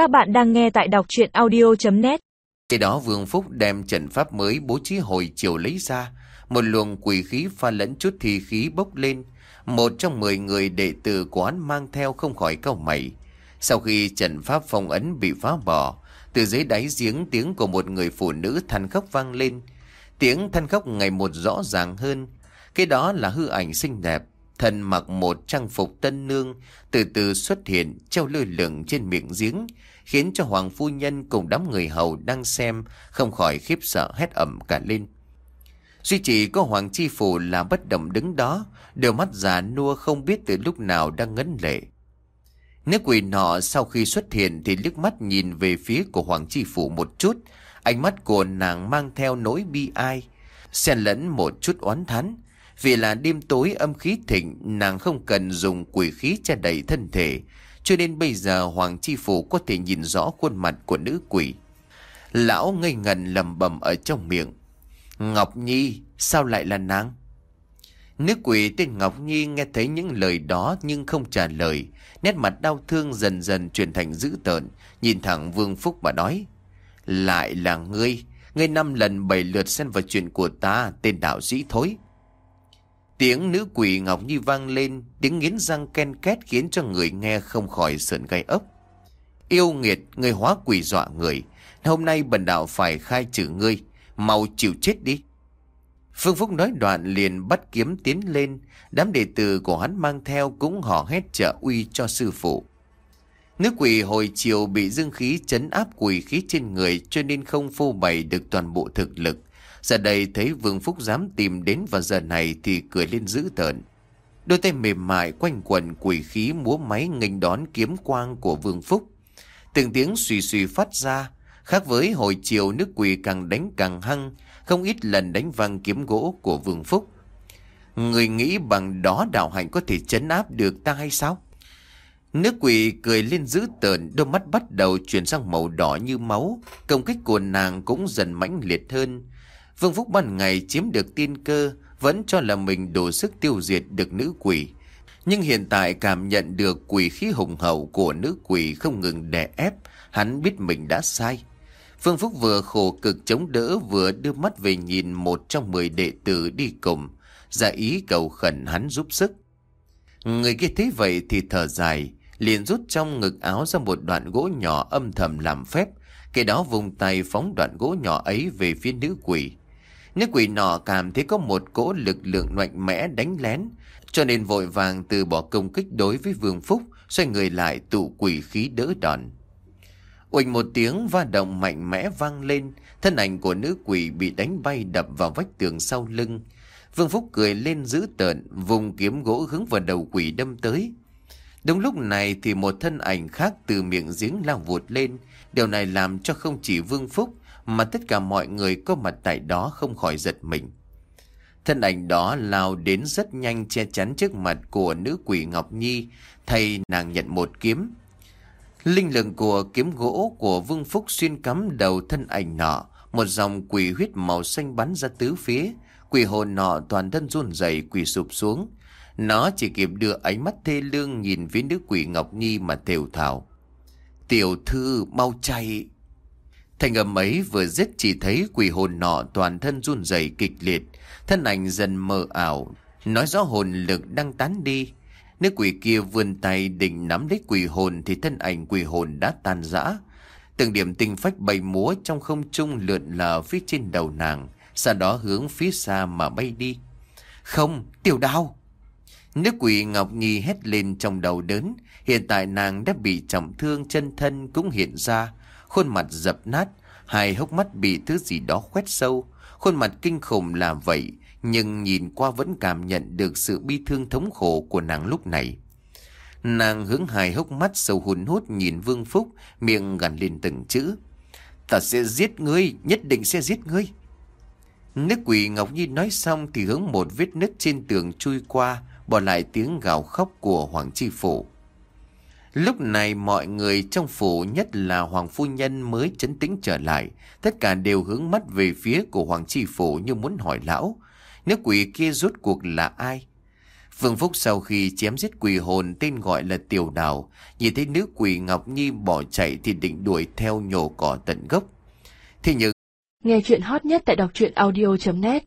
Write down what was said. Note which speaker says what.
Speaker 1: Các bạn đang nghe tại đọc chuyện audio.net
Speaker 2: Khi đó Vương Phúc đem trận pháp mới bố trí hồi chiều lấy ra. Một luồng quỷ khí pha lẫn chút thi khí bốc lên. Một trong mười người đệ tử của hắn mang theo không khỏi cau mày. Sau khi trận pháp phong ấn bị phá bỏ, từ dưới đáy giếng tiếng của một người phụ nữ than khóc vang lên. Tiếng than khóc ngày một rõ ràng hơn. Cái đó là hư ảnh xinh đẹp. Thần mặc một trang phục tân nương, từ từ xuất hiện, treo lơ lửng trên miệng giếng, khiến cho Hoàng Phu Nhân cùng đám người hầu đang xem không khỏi khiếp sợ hét ẩm cả lên. Duy chỉ có Hoàng Chi Phủ là bất động đứng đó, đôi mắt già nua không biết từ lúc nào đang ngấn lệ. nữ quỷ nọ sau khi xuất hiện thì liếc mắt nhìn về phía của Hoàng Chi Phủ một chút, ánh mắt của nàng mang theo nỗi bi ai, xen lẫn một chút oán thán. Vì là đêm tối âm khí thịnh, nàng không cần dùng quỷ khí che đậy thân thể, cho nên bây giờ Hoàng Chi Phủ có thể nhìn rõ khuôn mặt của nữ quỷ. Lão ngây ngần lầm bầm ở trong miệng. Ngọc Nhi, sao lại là nàng? Nữ quỷ tên Ngọc Nhi nghe thấy những lời đó nhưng không trả lời. Nét mặt đau thương dần dần chuyển thành dữ tợn, nhìn thẳng Vương Phúc mà nói. Lại là ngươi, ngươi năm lần bảy lượt xen vào chuyện của ta, tên đạo sĩ thối. Tiếng nữ quỷ Ngọc Nhi vang lên, tiếng nghiến răng ken két khiến cho người nghe không khỏi sợn gai ốc. Yêu nghiệt, người hóa quỷ dọa người. Hôm nay bần đạo phải khai trừ ngươi, mau chịu chết đi. Phương Phúc nói đoạn liền bắt kiếm tiến lên, đám đệ tử của hắn mang theo cũng hò hét trợ uy cho sư phụ. Nữ quỷ hồi chiều bị dương khí chấn áp quỷ khí trên người cho nên không phô bày được toàn bộ thực lực. Giờ đây thấy Vương Phúc dám tìm đến vào giờ này thì cười lên dữ tợn. Đôi tay mềm mại quanh quần quỷ khí múa máy nghênh đón kiếm quang của Vương Phúc. Từng tiếng suy suy phát ra, khác với hồi chiều nước quỷ càng đánh càng hăng, không ít lần đánh văng kiếm gỗ của Vương Phúc. Người nghĩ bằng đó đạo hạnh có thể chấn áp được ta hay sao? Nước quỷ cười lên dữ tợn, đôi mắt bắt đầu chuyển sang màu đỏ như máu, công kích của nàng cũng dần mãnh liệt hơn. Vương Phúc ban ngày chiếm được tiên cơ, vẫn cho là mình đủ sức tiêu diệt được nữ quỷ. Nhưng hiện tại cảm nhận được quỷ khí hùng hậu của nữ quỷ không ngừng đè ép, hắn biết mình đã sai. Phương Phúc vừa khổ cực chống đỡ vừa đưa mắt về nhìn một trong mười đệ tử đi cùng, ra ý cầu khẩn hắn giúp sức. Người kia thấy vậy thì thở dài, liền rút trong ngực áo ra một đoạn gỗ nhỏ âm thầm làm phép, cái đó vùng tay phóng đoạn gỗ nhỏ ấy về phía nữ quỷ. Nữ quỷ nọ cảm thấy có một cỗ lực lượng mạnh mẽ đánh lén, cho nên vội vàng từ bỏ công kích đối với Vương Phúc, xoay người lại tụ quỷ khí đỡ đòn. Uỳnh một tiếng va động mạnh mẽ vang lên, thân ảnh của nữ quỷ bị đánh bay đập vào vách tường sau lưng. Vương Phúc cười lên dữ tợn, vùng kiếm gỗ hướng vào đầu quỷ đâm tới. Đúng lúc này thì một thân ảnh khác từ miệng giếng lao vụt lên. Điều này làm cho không chỉ Vương Phúc mà tất cả mọi người có mặt tại đó không khỏi giật mình. Thân ảnh đó lao đến rất nhanh che chắn trước mặt của nữ quỷ Ngọc Nhi, thay nàng nhận một kiếm. Linh lực của kiếm gỗ của Vương Phúc xuyên cắm đầu thân ảnh nọ, một dòng quỷ huyết màu xanh bắn ra tứ phía, quỷ hồn nọ toàn thân run rẩy quỷ sụp xuống. Nó chỉ kịp đưa ánh mắt thê lương nhìn phía nữ quỷ Ngọc Nhi mà thều thào. Tiểu thư mau chạy. Thành âm ấy vừa dứt chỉ thấy quỷ hồn nọ toàn thân run rẩy kịch liệt, thân ảnh dần mờ ảo, nói rõ hồn lực đang tán đi. Nếu quỷ kia vươn tay định nắm lấy quỷ hồn thì thân ảnh quỷ hồn đã tan rã. Từng điểm tinh phách bay múa trong không trung lượn lờ phía trên đầu nàng, sau đó hướng phía xa mà bay đi. Không, tiểu đao! Nước quỷ Ngọc Nhi hét lên trong đầu đớn, hiện tại nàng đã bị trọng thương chân thân cũng hiện ra, khuôn mặt dập nát, hai hốc mắt bị thứ gì đó khoét sâu, khuôn mặt kinh khủng là vậy, nhưng nhìn qua vẫn cảm nhận được sự bi thương thống khổ của nàng lúc này. Nàng hướng hai hốc mắt sâu hùn hút nhìn Vương Phúc, miệng gằn lên từng chữ. Ta sẽ giết ngươi, nhất định sẽ giết ngươi. Nước quỷ Ngọc Nhi nói xong thì hướng một vết nứt trên tường chui qua, bỏ lại tiếng gào khóc của Hoàng Chi Phủ. Lúc này mọi người trong phủ nhất là Hoàng Phu Nhân mới chấn tĩnh trở lại. Tất cả đều hướng mắt về phía của Hoàng Chi Phủ như muốn hỏi lão. Nếu quỷ kia rốt cuộc là ai? phương Phúc sau khi chém giết quỷ hồn tên gọi là Tiểu Đào, nhìn thấy nữ quỷ Ngọc Nhi bỏ chạy thì định đuổi theo nhổ cỏ tận gốc. Thế nhưng
Speaker 3: Nghe chuyện hot nhất tại đọc truyện audio.net